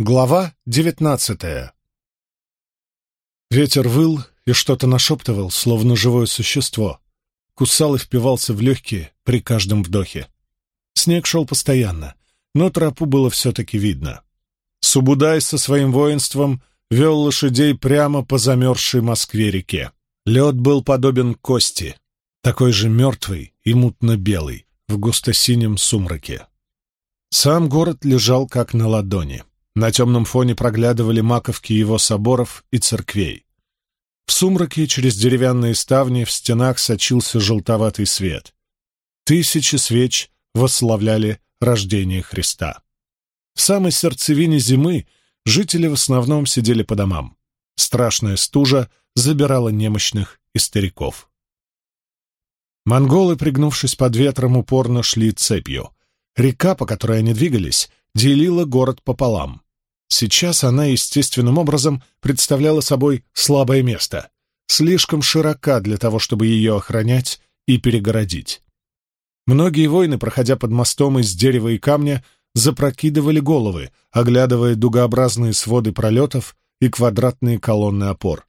Глава девятнадцатая Ветер выл и что-то нашептывал, словно живое существо. Кусал и впивался в легкие при каждом вдохе. Снег шел постоянно, но тропу было все-таки видно. Субудай со своим воинством вел лошадей прямо по замерзшей Москве-реке. Лед был подобен кости, такой же мертвый и мутно-белый, в густо-синем сумраке. Сам город лежал как на ладони. На темном фоне проглядывали маковки его соборов и церквей. В сумраке через деревянные ставни в стенах сочился желтоватый свет. Тысячи свеч восславляли рождение Христа. В самой сердцевине зимы жители в основном сидели по домам. Страшная стужа забирала немощных и стариков. Монголы, пригнувшись под ветром, упорно шли цепью. Река, по которой они двигались, делила город пополам. Сейчас она естественным образом представляла собой слабое место, слишком широка для того, чтобы ее охранять и перегородить. Многие воины, проходя под мостом из дерева и камня, запрокидывали головы, оглядывая дугообразные своды пролетов и квадратные колонны опор.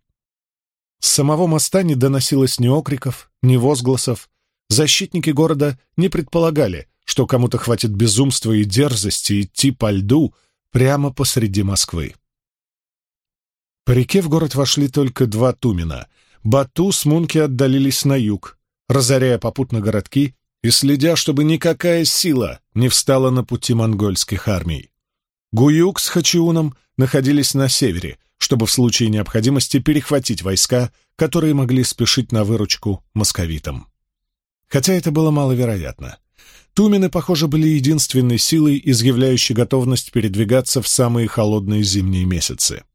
С самого моста не доносилось ни окриков, ни возгласов. Защитники города не предполагали, что кому-то хватит безумства и дерзости идти по льду, прямо посреди Москвы. По реке в город вошли только два Тумена. Бату с Мунки отдалились на юг, разоряя попутно городки и следя, чтобы никакая сила не встала на пути монгольских армий. Гуюк с Хачиуном находились на севере, чтобы в случае необходимости перехватить войска, которые могли спешить на выручку московитам. Хотя это было маловероятно. Тумены, похоже, были единственной силой, изъявляющей готовность передвигаться в самые холодные зимние месяцы.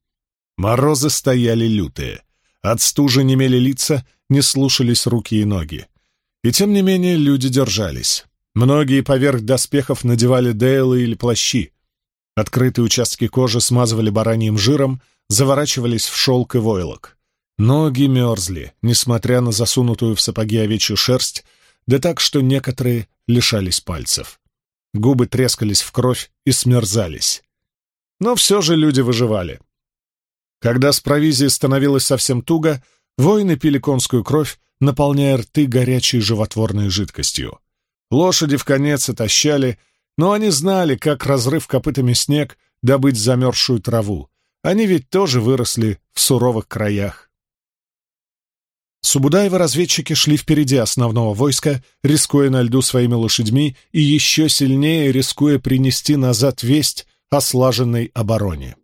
Морозы стояли лютые. От стужи немели лица, не слушались руки и ноги. И тем не менее люди держались. Многие поверх доспехов надевали дейлы или плащи. Открытые участки кожи смазывали бараньим жиром, заворачивались в шелк и войлок. Ноги мерзли, несмотря на засунутую в сапоги овечью шерсть, да так, что некоторые лишались пальцев. Губы трескались в кровь и смерзались. Но все же люди выживали. Когда с провизией становилось совсем туго, воины пили конскую кровь, наполняя рты горячей животворной жидкостью. Лошади в конец отощали, но они знали, как, разрыв копытами снег, добыть замерзшую траву. Они ведь тоже выросли в суровых краях. Субудаевы разведчики шли впереди основного войска, рискуя на льду своими лошадьми и еще сильнее рискуя принести назад весть о слаженной обороне.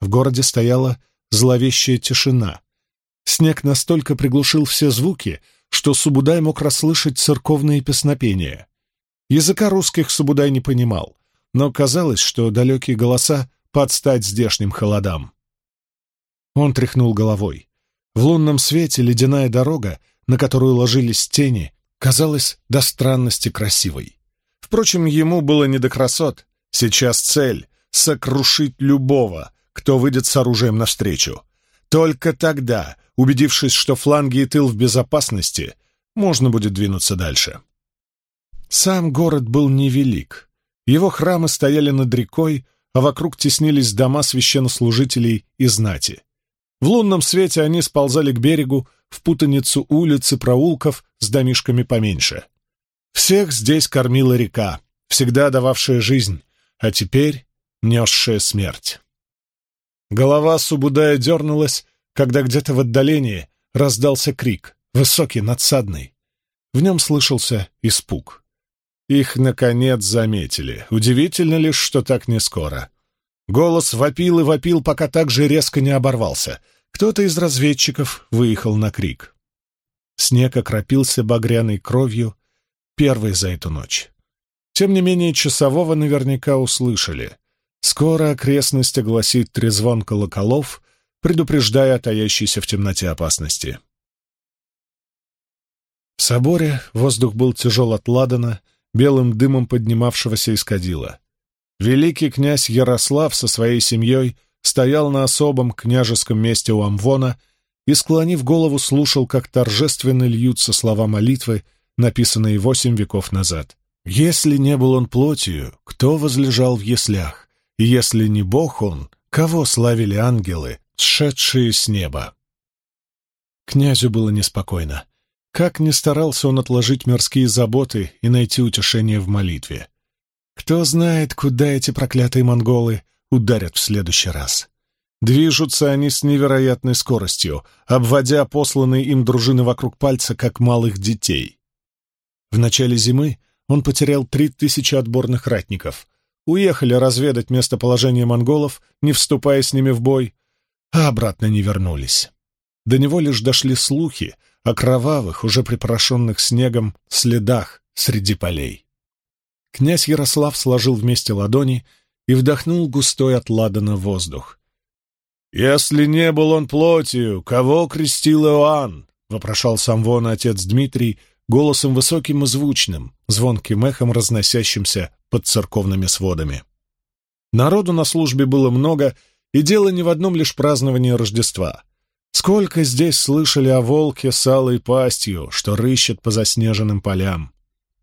В городе стояла зловещая тишина. Снег настолько приглушил все звуки, что Субудай мог расслышать церковные песнопения. Языка русских Субудай не понимал, но казалось, что далекие голоса подстать здешним холодам. Он тряхнул головой. В лунном свете ледяная дорога, на которую ложились тени, казалась до странности красивой. Впрочем, ему было не до красот. Сейчас цель — сокрушить любого, кто выйдет с оружием навстречу. Только тогда, убедившись, что фланги и тыл в безопасности, можно будет двинуться дальше. Сам город был невелик. Его храмы стояли над рекой, а вокруг теснились дома священнослужителей и знати. В лунном свете они сползали к берегу в путаницу улиц и проулков с домишками поменьше. Всех здесь кормила река, всегда дававшая жизнь, а теперь несшая смерть. Голова Субудая дернулась, когда где-то в отдалении раздался крик, высокий, надсадный. В нем слышался испуг. Их, наконец, заметили. Удивительно лишь, что так не скоро. Голос вопил и вопил, пока так же резко не оборвался. Кто-то из разведчиков выехал на крик. Снег окропился багряной кровью, первый за эту ночь. Тем не менее, часового наверняка услышали. Скоро окрестность огласит трезвон колоколов, предупреждая о таящейся в темноте опасности. В соборе воздух был тяжел от ладана, белым дымом поднимавшегося из кадила. Великий князь Ярослав со своей семьей стоял на особом княжеском месте у Амвона и, склонив голову, слушал, как торжественно льются слова молитвы, написанные восемь веков назад. «Если не был он плотью, кто возлежал в яслях? И если не бог он, кого славили ангелы, сшедшие с неба? Князю было неспокойно. Как ни старался он отложить мирские заботы и найти утешение в молитве. Кто знает, куда эти проклятые монголы ударят в следующий раз. Движутся они с невероятной скоростью, обводя посланные им дружины вокруг пальца, как малых детей. В начале зимы он потерял три тысячи отборных ратников. Уехали разведать местоположение монголов, не вступая с ними в бой, а обратно не вернулись. До него лишь дошли слухи о кровавых, уже припорошенных снегом, следах среди полей. Князь Ярослав сложил вместе ладони и вдохнул густой от ладана воздух. «Если не был он плотью, кого крестил Иоанн?» — вопрошал Самвона отец Дмитрий, голосом высоким и звучным, звонким эхом разносящимся под церковными сводами. Народу на службе было много, и дело не в одном лишь праздновании Рождества. Сколько здесь слышали о волке с алой пастью, что рыщет по заснеженным полям.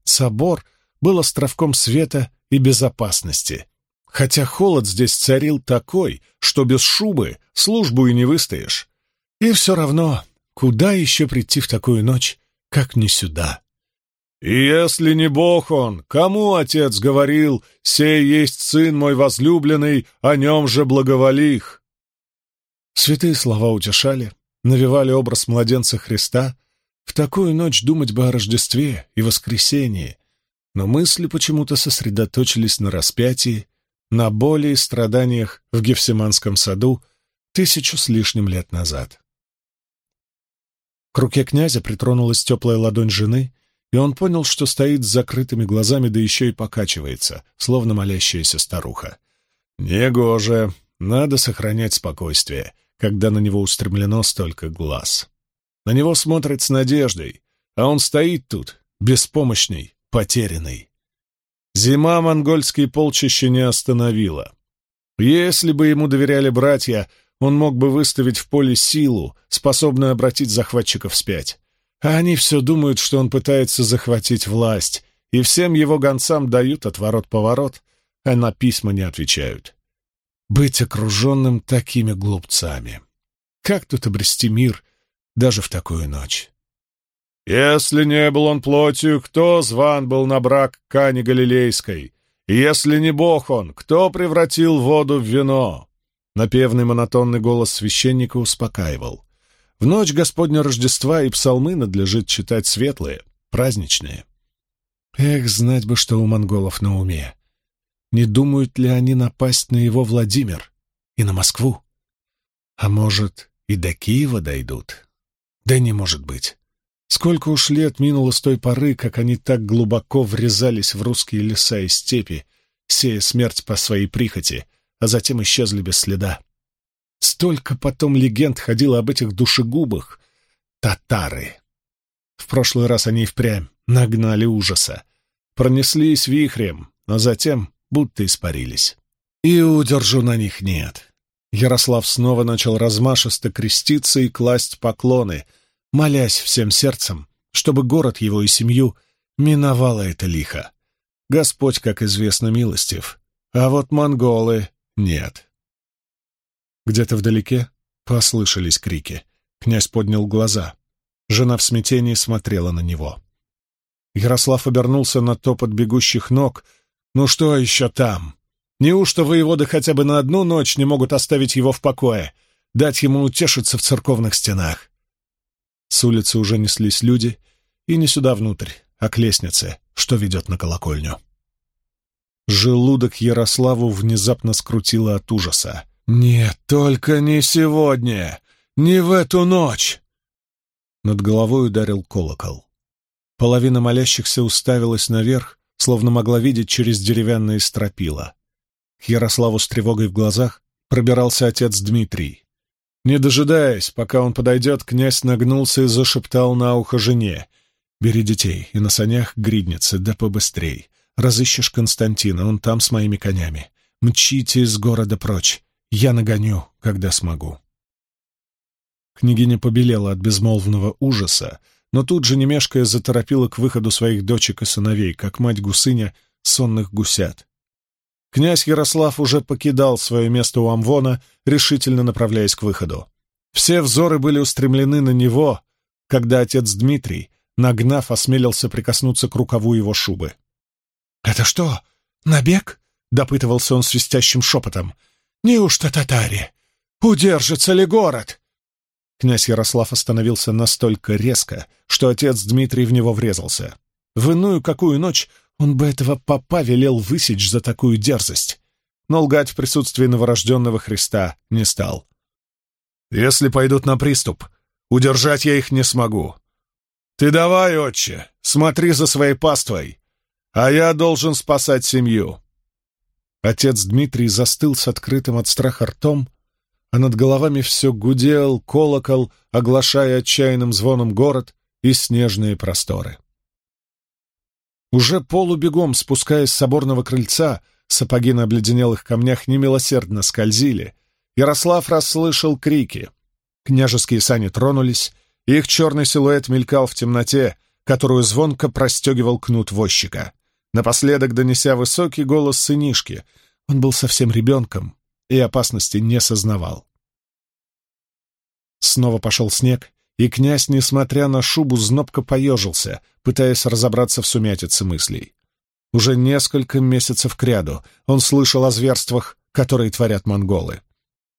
Собор был островком света и безопасности, хотя холод здесь царил такой, что без шубы службу и не выстоишь. И все равно, куда еще прийти в такую ночь, как не сюда. «И если не Бог он, кому отец говорил, сей есть сын мой возлюбленный, о нем же благоволих?» Святые слова утешали, навевали образ младенца Христа. В такую ночь думать бы о Рождестве и воскресении, но мысли почему-то сосредоточились на распятии, на боли и страданиях в Гефсиманском саду тысячу с лишним лет назад. К руке князя притронулась теплая ладонь жены, и он понял, что стоит с закрытыми глазами, да еще и покачивается, словно молящаяся старуха. «Негоже! Надо сохранять спокойствие, когда на него устремлено столько глаз. На него смотрят с надеждой, а он стоит тут, беспомощный, потерянный. Зима монгольские полчища не остановила. Если бы ему доверяли братья, он мог бы выставить в поле силу, способную обратить захватчиков вспять. А они все думают, что он пытается захватить власть, и всем его гонцам дают отворот-поворот, а на письма не отвечают. Быть окруженным такими глупцами. Как тут обрести мир даже в такую ночь? Если не был он плотью, кто зван был на брак Кани Галилейской? Если не бог он, кто превратил воду в вино? Напевный монотонный голос священника успокаивал. В ночь Господня Рождества и псалмы надлежит читать светлые, праздничные. Эх, знать бы, что у монголов на уме. Не думают ли они напасть на его Владимир и на Москву? А может, и до Киева дойдут? Да не может быть. Сколько уж лет минуло с той поры, как они так глубоко врезались в русские леса и степи, сея смерть по своей прихоти, а затем исчезли без следа. Столько потом легенд ходило об этих душегубах. Татары. В прошлый раз они впрямь нагнали ужаса. Пронеслись вихрем, а затем будто испарились. И удержу на них нет. Ярослав снова начал размашисто креститься и класть поклоны, молясь всем сердцем, чтобы город его и семью миновало это лихо. Господь, как известно, милостив, а вот монголы нет. Где-то вдалеке послышались крики. Князь поднял глаза. Жена в смятении смотрела на него. Ярослав обернулся на топот бегущих ног. «Ну что еще там? Неужто воеводы хотя бы на одну ночь не могут оставить его в покое, дать ему утешиться в церковных стенах?» С улицы уже неслись люди, и не сюда внутрь, а к лестнице, что ведет на колокольню. Желудок Ярославу внезапно скрутило от ужаса. «Нет, только не сегодня! Не в эту ночь!» Над головой ударил колокол. Половина молящихся уставилась наверх, словно могла видеть через деревянные стропила. К Ярославу с тревогой в глазах пробирался отец Дмитрий. Не дожидаясь, пока он подойдет, князь нагнулся и зашептал на ухо жене. «Бери детей и на санях гридницы, да побыстрей. Разыщешь Константина, он там с моими конями. Мчите из города прочь. Я нагоню, когда смогу. Княгиня побелела от безмолвного ужаса, но тут же, не мешкая, заторопила к выходу своих дочек и сыновей, как мать гусыня сонных гусят. Князь Ярослав уже покидал свое место у Амвона, решительно направляясь к выходу. Все взоры были устремлены на него, когда отец Дмитрий, нагнав, осмелился прикоснуться к рукаву его шубы. «Это что, набег?» — допытывался он свистящим шепотом. «Неужто татари? Удержится ли город?» Князь Ярослав остановился настолько резко, что отец Дмитрий в него врезался. В иную какую ночь он бы этого папа велел высечь за такую дерзость. Но лгать в присутствии новорожденного Христа не стал. «Если пойдут на приступ, удержать я их не смогу. Ты давай, отче, смотри за своей паствой, а я должен спасать семью». Отец Дмитрий застыл с открытым от страха ртом, а над головами все гудел колокол, оглашая отчаянным звоном город и снежные просторы. Уже полубегом спускаясь с соборного крыльца, сапоги на обледенелых камнях немилосердно скользили, Ярослав расслышал крики. Княжеские сани тронулись, их черный силуэт мелькал в темноте, которую звонко простегивал кнут возчика. Напоследок донеся высокий голос сынишки, он был совсем ребенком и опасности не сознавал. Снова пошел снег, и князь, несмотря на шубу, знобко поежился, пытаясь разобраться в сумятице мыслей. Уже несколько месяцев кряду он слышал о зверствах, которые творят монголы.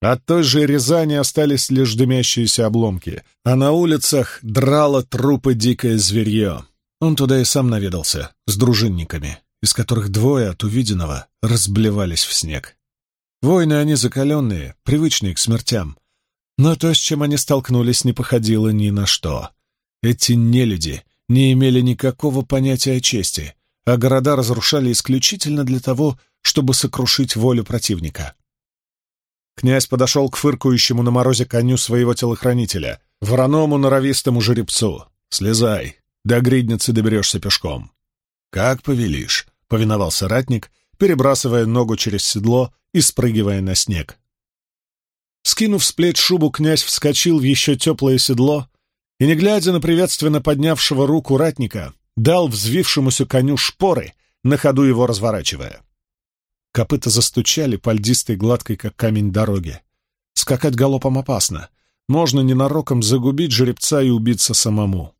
От той же Рязани остались лишь дымящиеся обломки, а на улицах драло трупы дикое зверье. Он туда и сам наведался, с дружинниками, из которых двое от увиденного разблевались в снег. Воины они закаленные, привычные к смертям, но то, с чем они столкнулись, не походило ни на что. Эти нелюди не имели никакого понятия о чести, а города разрушали исключительно для того, чтобы сокрушить волю противника. Князь подошел к фыркающему на морозе коню своего телохранителя, вороному норовистому жеребцу. «Слезай, до гридницы доберешься пешком». «Как повелишь», — повиновался ратник, перебрасывая ногу через седло и спрыгивая на снег. Скинув с плеч шубу, князь вскочил в еще теплое седло и, не глядя на приветственно поднявшего руку ратника, дал взвившемуся коню шпоры, на ходу его разворачивая. Копыта застучали по льдистой гладкой, как камень, дороге. Скакать галопом опасно. Можно ненароком загубить жеребца и убиться самому.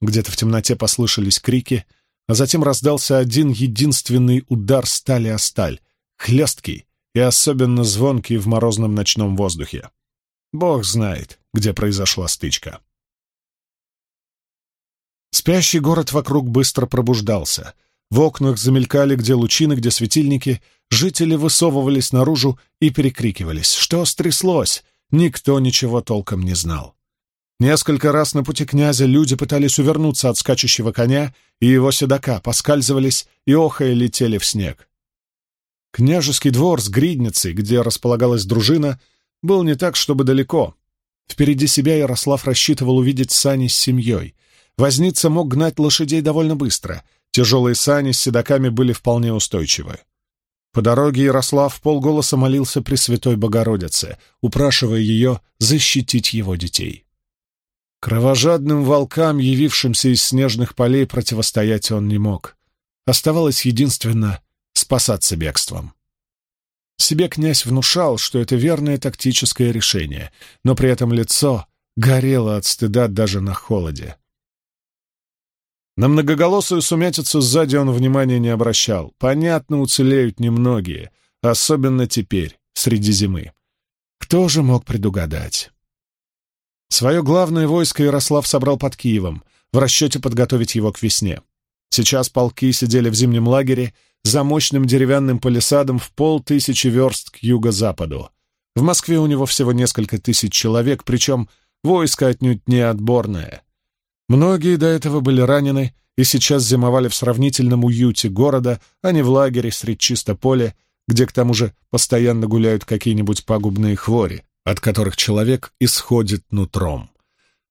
Где-то в темноте послышались крики, а затем раздался один единственный удар стали о сталь, хлесткий, и особенно звонкий в морозном ночном воздухе. Бог знает, где произошла стычка. Спящий город вокруг быстро пробуждался. В окнах замелькали где лучины, где светильники. Жители высовывались наружу и перекрикивались. Что стряслось? Никто ничего толком не знал. Несколько раз на пути князя люди пытались увернуться от скачущего коня и его седока, поскальзывались и охая летели в снег. Княжеский двор с гридницей, где располагалась дружина, был не так, чтобы далеко. Впереди себя Ярослав рассчитывал увидеть сани с семьей. Возница мог гнать лошадей довольно быстро. Тяжелые сани с седаками были вполне устойчивы. По дороге Ярослав полголоса молился Пресвятой Богородице, упрашивая ее защитить его детей. Кровожадным волкам, явившимся из снежных полей, противостоять он не мог. Оставалось единственно спасаться бегством. Себе князь внушал, что это верное тактическое решение, но при этом лицо горело от стыда даже на холоде. На многоголосую сумятицу сзади он внимания не обращал. Понятно, уцелеют немногие, особенно теперь, среди зимы. Кто же мог предугадать? Свое главное войско Ярослав собрал под Киевом, в расчете подготовить его к весне. Сейчас полки сидели в зимнем лагере, за мощным деревянным палисадом в полтысячи верст к юго-западу. В Москве у него всего несколько тысяч человек, причем войско отнюдь не отборное. Многие до этого были ранены и сейчас зимовали в сравнительном уюте города, а не в лагере средь чисто поля, где к тому же постоянно гуляют какие-нибудь пагубные хвори, от которых человек исходит нутром.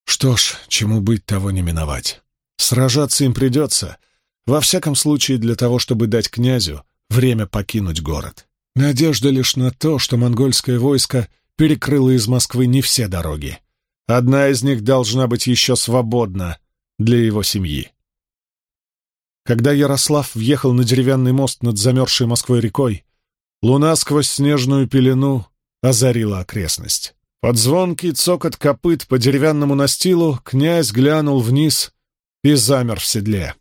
Что ж, чему быть, того не миновать. Сражаться им придется — во всяком случае, для того, чтобы дать князю время покинуть город. Надежда лишь на то, что монгольское войско перекрыло из Москвы не все дороги. Одна из них должна быть еще свободна для его семьи. Когда Ярослав въехал на деревянный мост над замерзшей Москвой рекой, Луна сквозь снежную пелену озарила окрестность. Под звонкий цокот копыт по деревянному настилу князь глянул вниз и замер в седле.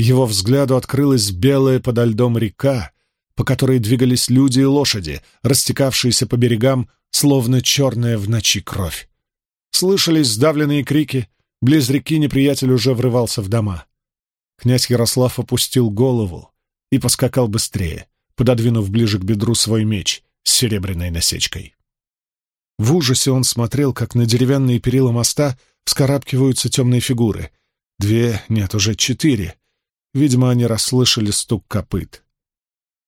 Его взгляду открылась белая подо льдом река, по которой двигались люди и лошади, растекавшиеся по берегам, словно черная в ночи кровь. Слышались сдавленные крики, близ реки неприятель уже врывался в дома. Князь Ярослав опустил голову и поскакал быстрее пододвинув ближе к бедру свой меч с серебряной насечкой. В ужасе он смотрел, как на деревянные перила моста вскарабкиваются темные фигуры. Две, нет, уже четыре. Видимо, они расслышали стук копыт.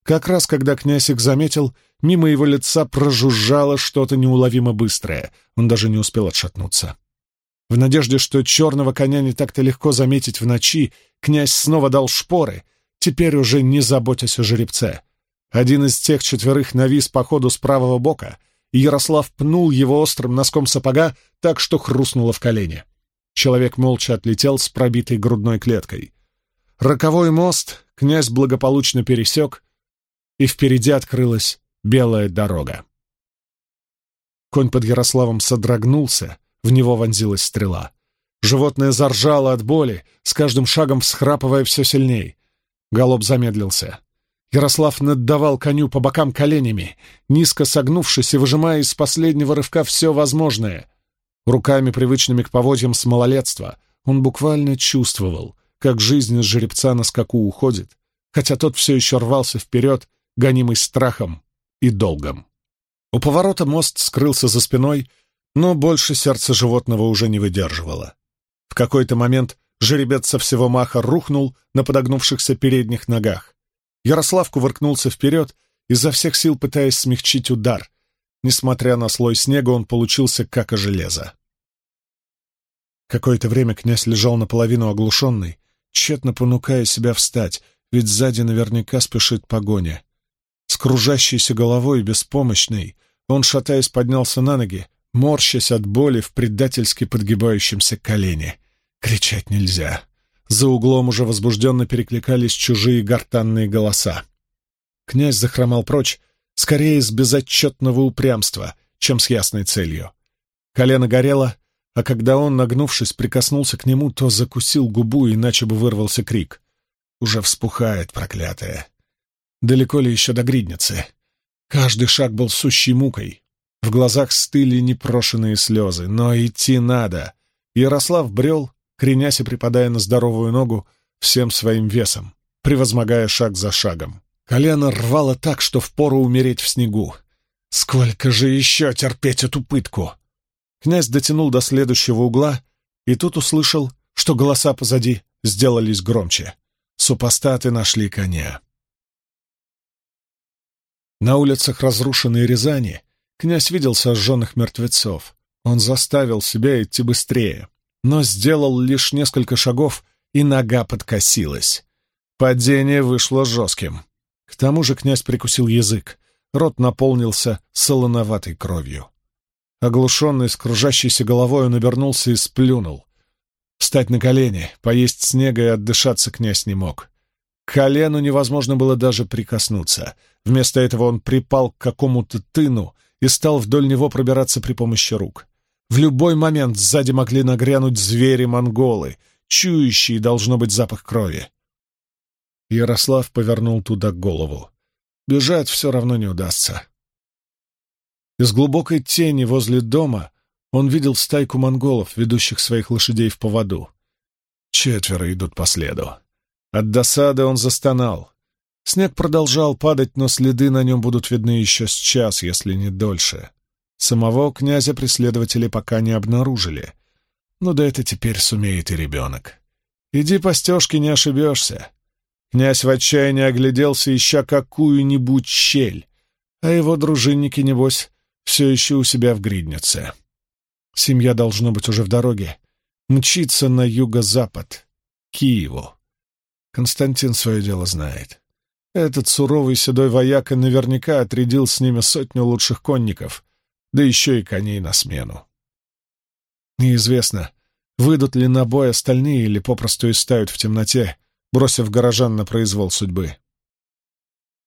Как раз когда князь их заметил, мимо его лица прожужжало что-то неуловимо быстрое. Он даже не успел отшатнуться. В надежде, что черного коня не так-то легко заметить в ночи, князь снова дал шпоры, теперь уже не заботясь о жеребце. Один из тех четверых навис по ходу с правого бока, и Ярослав пнул его острым носком сапога так, что хрустнуло в колене. Человек молча отлетел с пробитой грудной клеткой. Роковой мост князь благополучно пересек, и впереди открылась белая дорога. Конь под Ярославом содрогнулся, в него вонзилась стрела. Животное заржало от боли, с каждым шагом всхрапывая все сильней. Голоб замедлился. Ярослав наддавал коню по бокам коленями, низко согнувшись и выжимая из последнего рывка все возможное. Руками, привычными к поводьям с малолетства, он буквально чувствовал, как жизнь из жеребца на скаку уходит, хотя тот все еще рвался вперед, гонимый страхом и долгом. У поворота мост скрылся за спиной, но больше сердце животного уже не выдерживало. В какой-то момент жеребец со всего маха рухнул на подогнувшихся передних ногах. Ярослав кувыркнулся вперед, изо всех сил пытаясь смягчить удар. Несмотря на слой снега, он получился как о железо. Какое-то время князь лежал наполовину оглушенный, тщетно понукая себя встать, ведь сзади наверняка спешит погоня. С кружащейся головой и беспомощный, он, шатаясь, поднялся на ноги, морщась от боли в предательски подгибающемся колене. Кричать нельзя. За углом уже возбужденно перекликались чужие гортанные голоса. Князь захромал прочь, скорее из безотчетного упрямства, чем с ясной целью. Колено горело, а когда он, нагнувшись, прикоснулся к нему, то закусил губу, иначе бы вырвался крик. Уже вспухает, проклятая. Далеко ли еще до гридницы? Каждый шаг был сущей мукой. В глазах стыли непрошенные слезы, но идти надо. Ярослав брел, кренясь и припадая на здоровую ногу всем своим весом, превозмогая шаг за шагом. Колено рвало так, что впору умереть в снегу. Сколько же еще терпеть эту пытку? Князь дотянул до следующего угла, и тут услышал, что голоса позади сделались громче. Супостаты нашли коня. На улицах разрушенной Рязани князь видел сожженных мертвецов. Он заставил себя идти быстрее но сделал лишь несколько шагов, и нога подкосилась. Падение вышло жестким. К тому же князь прикусил язык, рот наполнился солоноватой кровью. Оглушенный, с кружащейся головой, он обернулся и сплюнул. Встать на колени, поесть снега и отдышаться князь не мог. К колену невозможно было даже прикоснуться. Вместо этого он припал к какому-то тыну и стал вдоль него пробираться при помощи рук. В любой момент сзади могли нагрянуть звери-монголы, чующие, должно быть, запах крови. Ярослав повернул туда голову. Бежать все равно не удастся. Из глубокой тени возле дома он видел стайку монголов, ведущих своих лошадей в поводу. Четверо идут по следу. От досады он застонал. Снег продолжал падать, но следы на нем будут видны еще с час, если не дольше. Самого князя преследователи пока не обнаружили. Ну да это теперь сумеет и ребенок. Иди по стежке, не ошибешься. Князь в отчаянии огляделся, ища какую-нибудь щель, а его дружинники, небось, все еще у себя в гриднице. Семья должно быть уже в дороге. Мчится на юго-запад, Киеву. Константин свое дело знает. Этот суровый седой вояка наверняка отрядил с ними сотню лучших конников, да еще и коней на смену. Неизвестно, выйдут ли на бой остальные или попросту истают в темноте, бросив горожан на произвол судьбы.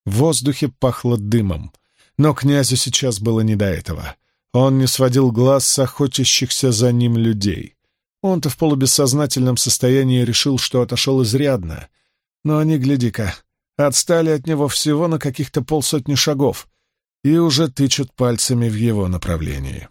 В воздухе пахло дымом. Но князю сейчас было не до этого. Он не сводил глаз с охотящихся за ним людей. Он-то в полубессознательном состоянии решил, что отошел изрядно. Но они, гляди-ка, отстали от него всего на каких-то полсотни шагов и уже тычут пальцами в его направлении.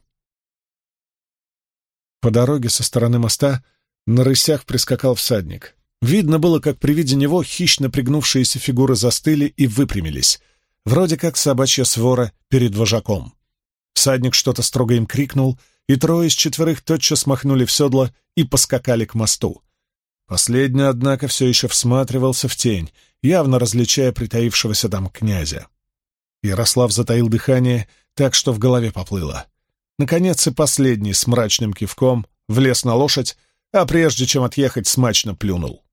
По дороге со стороны моста на рысях прискакал всадник. Видно было, как при виде него хищно пригнувшиеся фигуры застыли и выпрямились, вроде как собачья свора перед вожаком. Всадник что-то строго им крикнул, и трое из четверых тотчас махнули в седло и поскакали к мосту. Последний, однако, все еще всматривался в тень, явно различая притаившегося там князя. Ярослав затаил дыхание так, что в голове поплыло. Наконец и последний с мрачным кивком влез на лошадь, а прежде чем отъехать, смачно плюнул.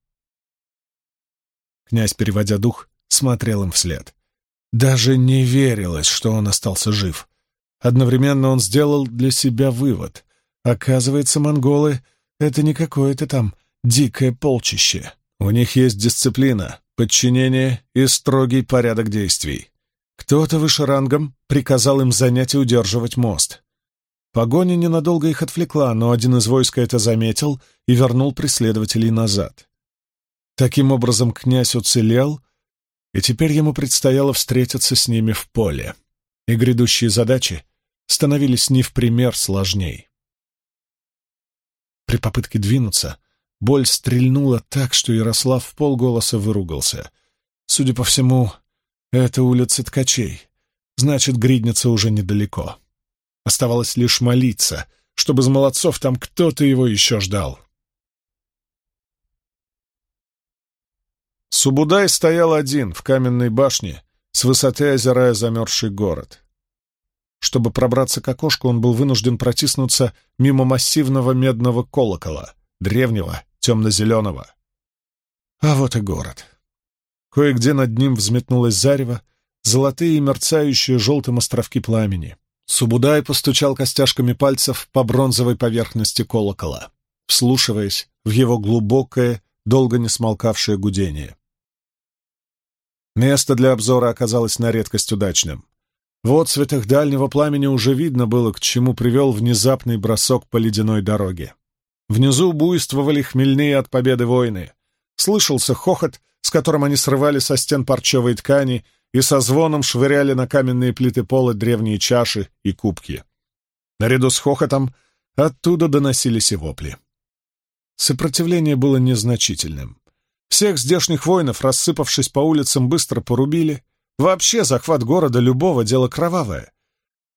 Князь, переводя дух, смотрел им вслед. Даже не верилось, что он остался жив. Одновременно он сделал для себя вывод. Оказывается, монголы — это не какое-то там дикое полчище. У них есть дисциплина, подчинение и строгий порядок действий. Кто-то выше рангом приказал им занять и удерживать мост. Погоня ненадолго их отвлекла, но один из войска это заметил и вернул преследователей назад. Таким образом, князь уцелел, и теперь ему предстояло встретиться с ними в поле. И грядущие задачи становились не в пример сложней. При попытке двинуться боль стрельнула так, что Ярослав в полголоса выругался. Судя по всему, это улица ткачей. Значит, гридница уже недалеко. Оставалось лишь молиться, чтобы из молодцов там кто-то его еще ждал. Субудай стоял один в каменной башне, с высоты озирая замерзший город. Чтобы пробраться к окошку, он был вынужден протиснуться мимо массивного медного колокола, древнего, темно-зеленого. А вот и город. Кое-где над ним взметнулось зарево, золотые мерцающие желтым островки пламени. Субудай постучал костяшками пальцев по бронзовой поверхности колокола, вслушиваясь в его глубокое, долго не смолкавшее гудение. Место для обзора оказалось на редкость удачным. В отцветах дальнего пламени уже видно было, к чему привел внезапный бросок по ледяной дороге. Внизу буйствовали хмельные от победы воины. Слышался хохот, с которым они срывали со стен парчевой ткани и со звоном швыряли на каменные плиты пола древние чаши и кубки. Наряду с хохотом оттуда доносились и вопли. Сопротивление было незначительным. Всех здешних воинов, рассыпавшись по улицам, быстро порубили. Вообще захват города любого дело кровавое.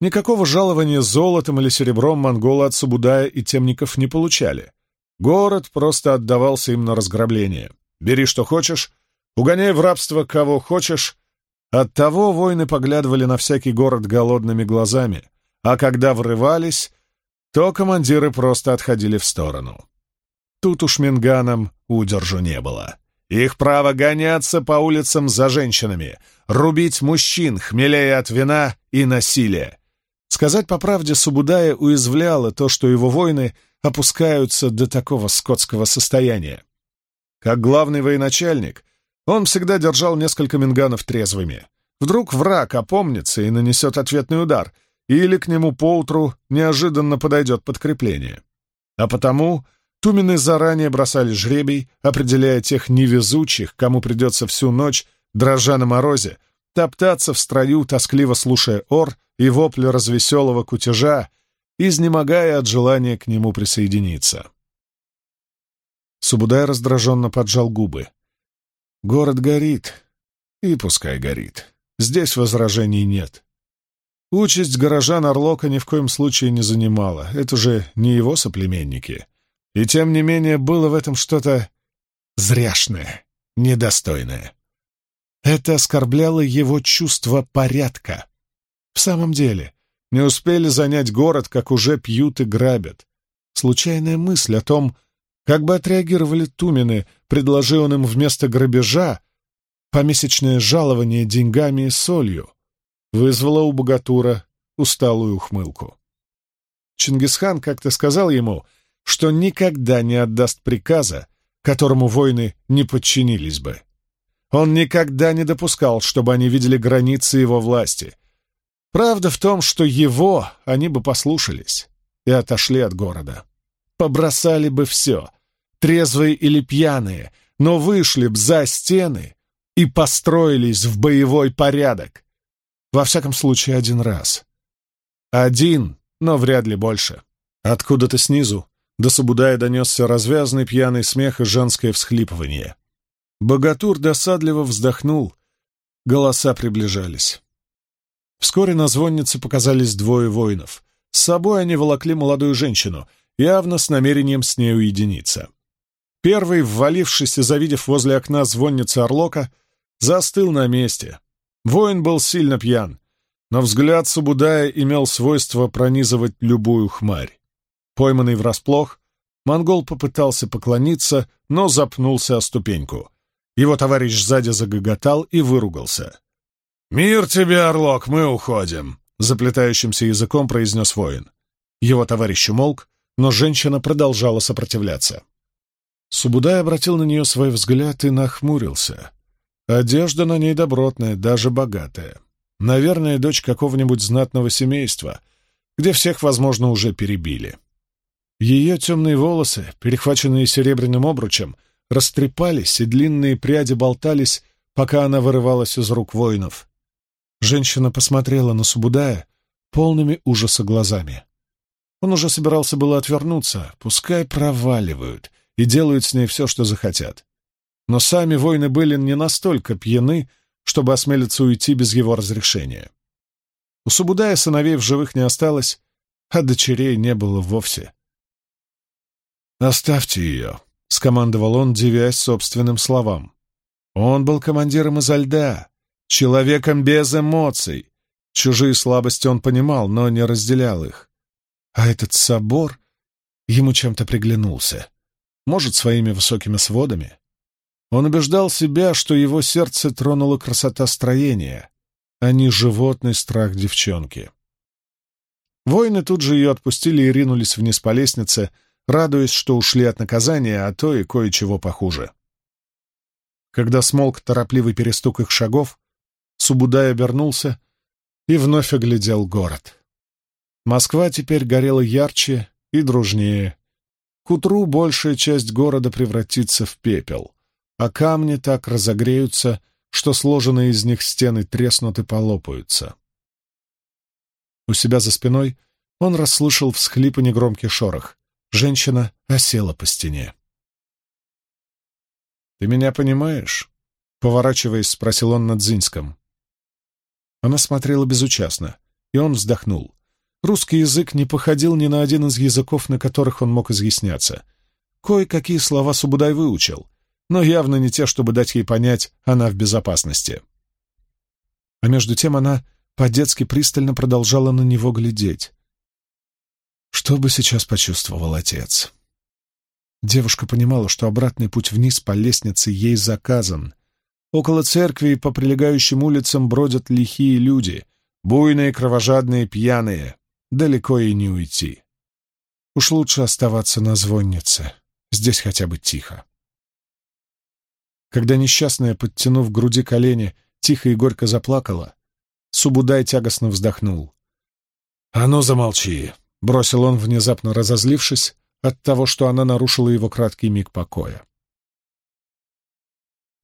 Никакого жалования золотом или серебром монголы от Субудая и темников не получали. Город просто отдавался им на разграбление. Бери, что хочешь, угоняй в рабство кого хочешь, Оттого воины поглядывали на всякий город голодными глазами, а когда врывались, то командиры просто отходили в сторону. Тут уж минганам удержу не было. Их право гоняться по улицам за женщинами, рубить мужчин, хмелея от вина и насилия. Сказать по правде, Субудая уязвляло то, что его воины опускаются до такого скотского состояния. Как главный военачальник, он всегда держал несколько минганов трезвыми. Вдруг враг опомнится и нанесет ответный удар, или к нему поутру неожиданно подойдет подкрепление. А потому Тумины заранее бросали жребий, определяя тех невезучих, кому придется всю ночь, дрожа на морозе, топтаться в строю, тоскливо слушая ор и вопли развеселого кутежа, изнемогая от желания к нему присоединиться. Субудай раздраженно поджал губы. Город горит, и пускай горит. Здесь возражений нет. Участь горожан Орлока ни в коем случае не занимала. Это же не его соплеменники. И тем не менее было в этом что-то зряшное, недостойное. Это оскорбляло его чувство порядка. В самом деле, не успели занять город, как уже пьют и грабят. Случайная мысль о том, как бы отреагировали Тумины, предложил он им вместо грабежа помесячное жалование деньгами и солью, вызвала у богатура усталую ухмылку. Чингисхан как-то сказал ему, что никогда не отдаст приказа, которому воины не подчинились бы. Он никогда не допускал, чтобы они видели границы его власти. Правда в том, что его они бы послушались и отошли от города. Побросали бы все, трезвые или пьяные, но вышли б за стены и построились в боевой порядок. Во всяком случае, один раз. Один, но вряд ли больше. Откуда-то снизу до Сабудая донесся развязный пьяный смех и женское всхлипывание. Богатур досадливо вздохнул. Голоса приближались. Вскоре на звоннице показались двое воинов. С собой они волокли молодую женщину, явно с намерением с ней уединиться. Первый, ввалившись и завидев возле окна звонницы Орлока, застыл на месте. Воин был сильно пьян, но взгляд Сабудая имел свойство пронизывать любую хмарь. Пойманный врасплох, монгол попытался поклониться, но запнулся о ступеньку. Его товарищ сзади загоготал и выругался. «Мир тебе, Орлок, мы уходим!» — заплетающимся языком произнес воин. Его товарищ умолк, но женщина продолжала сопротивляться. Субудай обратил на нее свой взгляд и нахмурился. Одежда на ней добротная, даже богатая. Наверное, дочь какого-нибудь знатного семейства, где всех, возможно, уже перебили. Ее темные волосы, перехваченные серебряным обручем, растрепались, и длинные пряди болтались, пока она вырывалась из рук воинов. Женщина посмотрела на Субудая полными ужаса глазами. Он уже собирался было отвернуться, пускай проваливают и делают с ней все, что захотят. Но сами воины были не настолько пьяны, чтобы осмелиться уйти без его разрешения. У Субудая сыновей в живых не осталось, а дочерей не было вовсе. «Оставьте ее», — скомандовал он, дивясь собственным словам. Он был командиром изо льда, человеком без эмоций. Чужие слабости он понимал, но не разделял их. А этот собор ему чем-то приглянулся. Может, своими высокими сводами. Он убеждал себя, что его сердце тронула красота строения, а не животный страх девчонки. Воины тут же ее отпустили и ринулись вниз по лестнице, радуясь, что ушли от наказания, а то и кое-чего похуже. Когда смолк торопливый перестук их шагов, Субудай обернулся и вновь оглядел город. Москва теперь горела ярче и дружнее. К утру большая часть города превратится в пепел, а камни так разогреются, что сложенные из них стены треснут и полопаются. У себя за спиной он расслышал всхлип и негромкий шорох. Женщина осела по стене. «Ты меня понимаешь?» — поворачиваясь, спросил он на дзинском. Она смотрела безучастно, и он вздохнул. Русский язык не походил ни на один из языков, на которых он мог изъясняться. Кое-какие слова Субудай выучил, но явно не те, чтобы дать ей понять, она в безопасности. А между тем она по-детски пристально продолжала на него глядеть. Что бы сейчас почувствовал отец? Девушка понимала, что обратный путь вниз по лестнице ей заказан. Около церкви и по прилегающим улицам бродят лихие люди, буйные, кровожадные, пьяные. Далеко и не уйти. Уж лучше оставаться на звоннице. Здесь хотя бы тихо. Когда несчастная, подтянув к груди колени, тихо и горько заплакала, Субудай тягостно вздохнул. «А ну, замолчи!» Бросил он, внезапно разозлившись от того, что она нарушила его краткий миг покоя.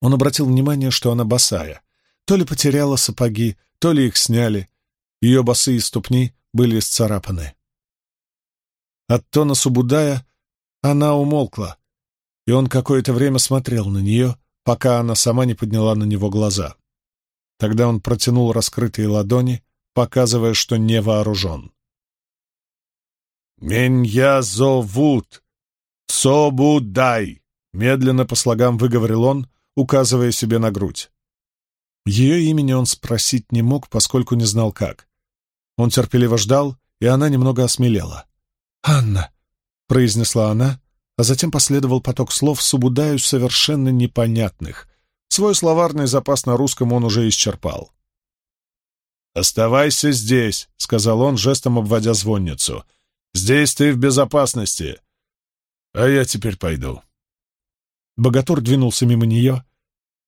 Он обратил внимание, что она босая. То ли потеряла сапоги, то ли их сняли. Ее босые ступни были исцарапаны. От тона Субудая она умолкла, и он какое-то время смотрел на нее, пока она сама не подняла на него глаза. Тогда он протянул раскрытые ладони, показывая, что не вооружен. «Меня зовут Собудай», — медленно по слогам выговорил он, указывая себе на грудь. Ее имени он спросить не мог, поскольку не знал как. Он терпеливо ждал, и она немного осмелела. «Анна», — произнесла она, а затем последовал поток слов Субудаю совершенно непонятных. Свой словарный запас на русском он уже исчерпал. «Оставайся здесь», — сказал он, жестом обводя звонницу. Здесь ты в безопасности. А я теперь пойду. Богатур двинулся мимо нее,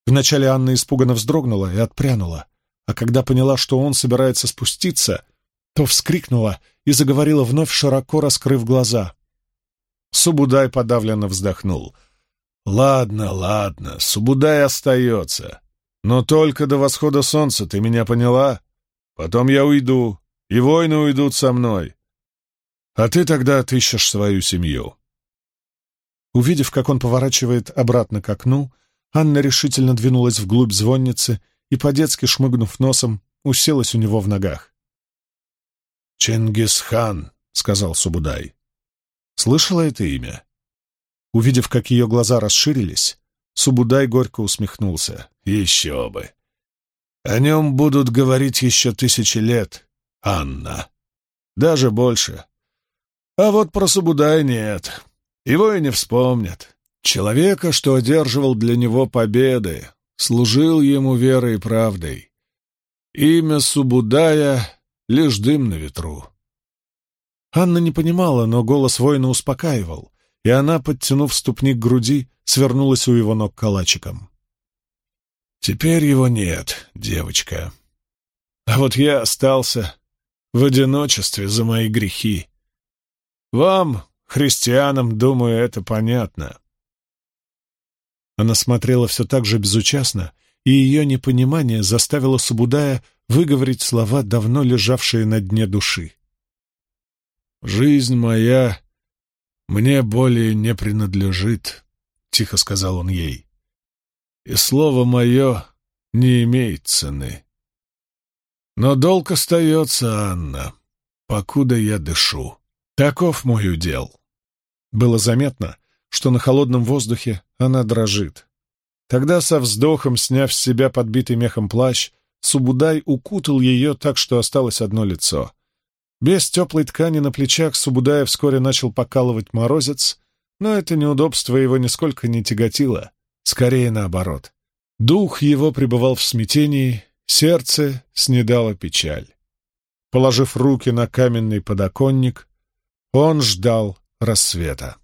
Вначале Анна испуганно вздрогнула и отпрянула, а когда поняла, что он собирается спуститься, то вскрикнула и заговорила вновь, широко раскрыв глаза. Субудай подавленно вздохнул. «Ладно, ладно, Субудай остается. Но только до восхода солнца, ты меня поняла? Потом я уйду, и воины уйдут со мной. А ты тогда отыщешь свою семью». Увидев, как он поворачивает обратно к окну, Анна решительно двинулась вглубь звонницы и, по-детски шмыгнув носом, уселась у него в ногах. «Чингисхан», — сказал Субудай. «Слышала это имя?» Увидев, как ее глаза расширились, Субудай горько усмехнулся. «Еще бы! О нем будут говорить еще тысячи лет, Анна. Даже больше. А вот про Субудай нет. Его и не вспомнят. Человека, что одерживал для него победы, служил ему верой и правдой. Имя Субудая — лишь дым на ветру. Анна не понимала, но голос воина успокаивал, и она, подтянув ступни к груди, свернулась у его ног калачиком. «Теперь его нет, девочка. А вот я остался в одиночестве за мои грехи. Вам, христианам, думаю, это понятно». Она смотрела все так же безучастно, и ее непонимание заставило Сабудая выговорить слова, давно лежавшие на дне души. «Жизнь моя мне более не принадлежит», — тихо сказал он ей. «И слово мое не имеет цены. Но долг остается, Анна, покуда я дышу. Таков мой удел». Было заметно, что на холодном воздухе она дрожит. Тогда со вздохом, сняв с себя подбитый мехом плащ, Субудай укутал ее так, что осталось одно лицо. Без теплой ткани на плечах Субудая вскоре начал покалывать морозец, но это неудобство его нисколько не тяготило, скорее наоборот. Дух его пребывал в смятении, сердце снедало печаль. Положив руки на каменный подоконник, он ждал рассвета.